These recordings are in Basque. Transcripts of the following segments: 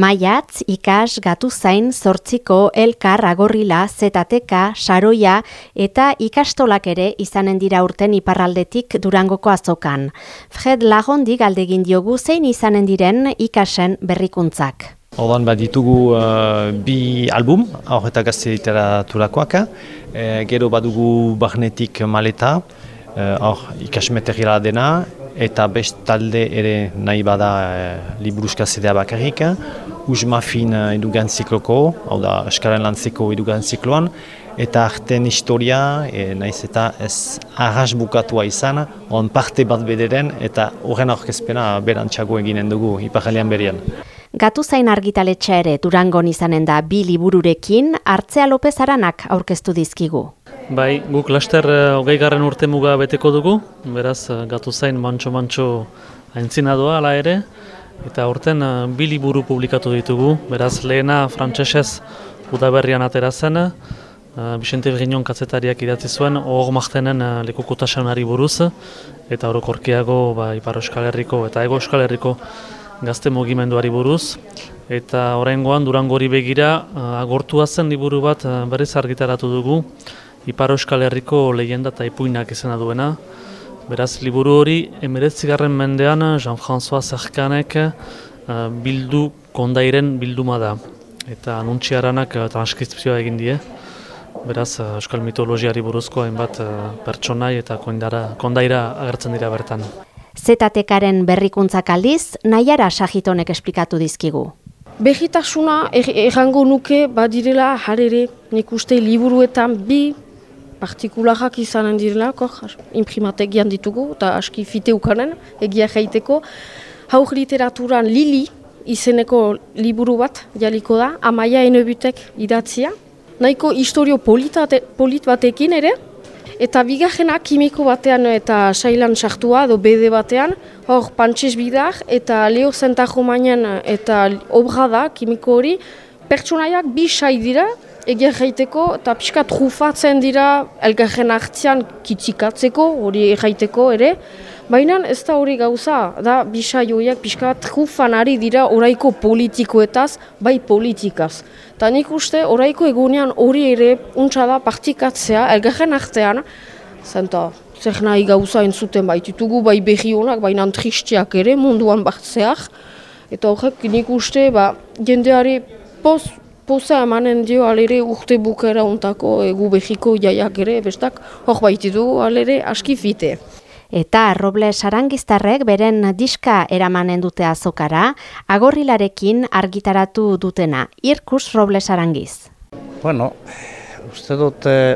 Maiatz, ikas, gatu zain, zortziko, elkar, agorrila, zetateka, saroia eta ikastolak ere izanen dira urten iparraldetik durangoko azokan. Fred Lagondi galdegin diogu zein izanen diren ikasen berrikuntzak. Ordan bat ditugu uh, bi album, hor eta gazte literaturakoak. E, gero badugu barnetik maleta, uh, hor ikasmeterila dena, eta best talde ere nahi bada e, liburuzka zedea bakarrik. Uzmafin e, edugan zikloko, hau da eskaren lantzeko edugan zikloan, eta arten historia, e, nahiz eta ez arras bukatua izan, on parte bat bederen, eta horren aurkezpena berantxago eginen dugu, iparalean berian. Gatu zain argitaletxa ere Durangon izanen da bi libururekin, Artzea Lopez Aranak aurkeztu dizkigu. Bai, guk laster uh, hogei garren urte muga beteko dugu, beraz uh, gatu zain mantxo-mantxo aintzina doa ala ere, eta urten uh, bi liburu publikatu ditugu, beraz lehena frantsesez udaberrian atera zen, uh, Vicente Virginon katzetariak idatzi zuen, hor mahtenen uh, lekukutasunari buruz, eta orokorkiago ba, Ipar Euskal Herriko eta Ego Euskal Herriko gazte mugimenduari buruz, eta horrengoan Durangori begira agortua zen liburu bat berriz argitaratu dugu, Ipar Euskal Herriko lehenda eta ipuinak izena duena. Beraz, liburu hori, emeretzigarren mendean, Jean-François Zerkanek uh, bildu kondairen bilduma da. Eta anuntziaranak uh, transkripzioa egin die. Beraz, uh, Euskal mitologiari buruzko hainbat pertsonai eta kondaira, kondaira agertzen dira bertan. Zetatekaren berrikuntzak aldiz, nahiara sagitonek esplikatu dizkigu. Begitasuna errango nuke badirela harere nik uste liburuetan bi partikularak izanen direla, imprimategian ditugu, eta aski fiteukanen, egia jaiteko. Hauk literaturan Lili izeneko liburu bat jaliko da, amaia enobitek idatzia. Nahiko historio politate, polit batekin ere, eta bigarrena kimiko batean eta sailan sartua, edo bede batean, hor pantxez bidar, eta leo zentajo eta obra da, kimiko hori, pertsonaiak bi sai dira, egia jaiteko eta pixka trufatzen dira elgarren hartzean kitzikatzeko, hori jaiteko ere. Baina ez da hori gauza, da bisa joiak pixka trufan ari dira oraiko politikoetaz, bai politikaz. Ta nik uste oraiko egunean hori ere untsa da partikatzea elgarren artean, zenta zer nahi gauza entzuten baititugu, bai behi honak, baina tristiak ere munduan batzeak. Eta horrek nik uste ba, jendeari poz poza emanen dio alere urte bukera untako egu behiko jaiak ere, bestak hor baititu alere aski fite. Eta Robles Arangiztarrek beren diska eramanen dute azokara, agorrilarekin argitaratu dutena, Irkus Robles Arangiz. Bueno, uste dut eh,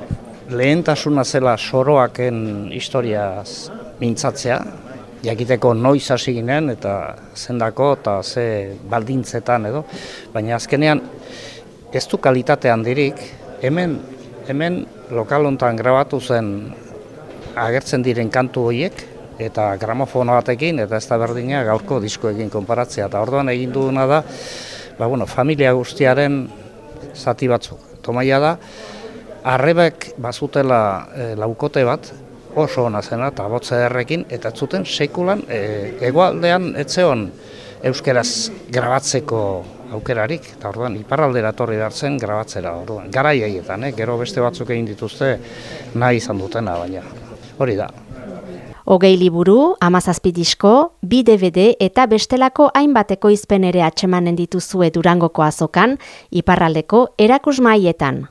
lehentasuna zela soroaken historiaz mintzatzea, jakiteko noiz hasi ginen eta zendako eta ze baldintzetan edo, baina azkenean ez du kalitate handirik, hemen, hemen lokal honetan grabatu zen agertzen diren kantu horiek, eta gramofono batekin, eta ez da berdina gaurko diskoekin konparatzea. Eta orduan egin duguna da, ba, bueno, familia guztiaren zati batzuk. Tomaia da, arrebek bazutela e, laukote bat, oso ona zena, eta botze errekin, eta zuten sekulan, e, egualdean etzeon euskeraz grabatzeko aukerarik, eta orduan iparraldera torri dartzen grabatzera orduan. Garai haietan, eh? gero beste batzuk egin dituzte nahi izan dutena, baina hori da. Hogei liburu, amazazpi disko, bi DVD eta bestelako hainbateko izpen ere atxemanen dituzue durangoko azokan, iparraldeko erakus maietan.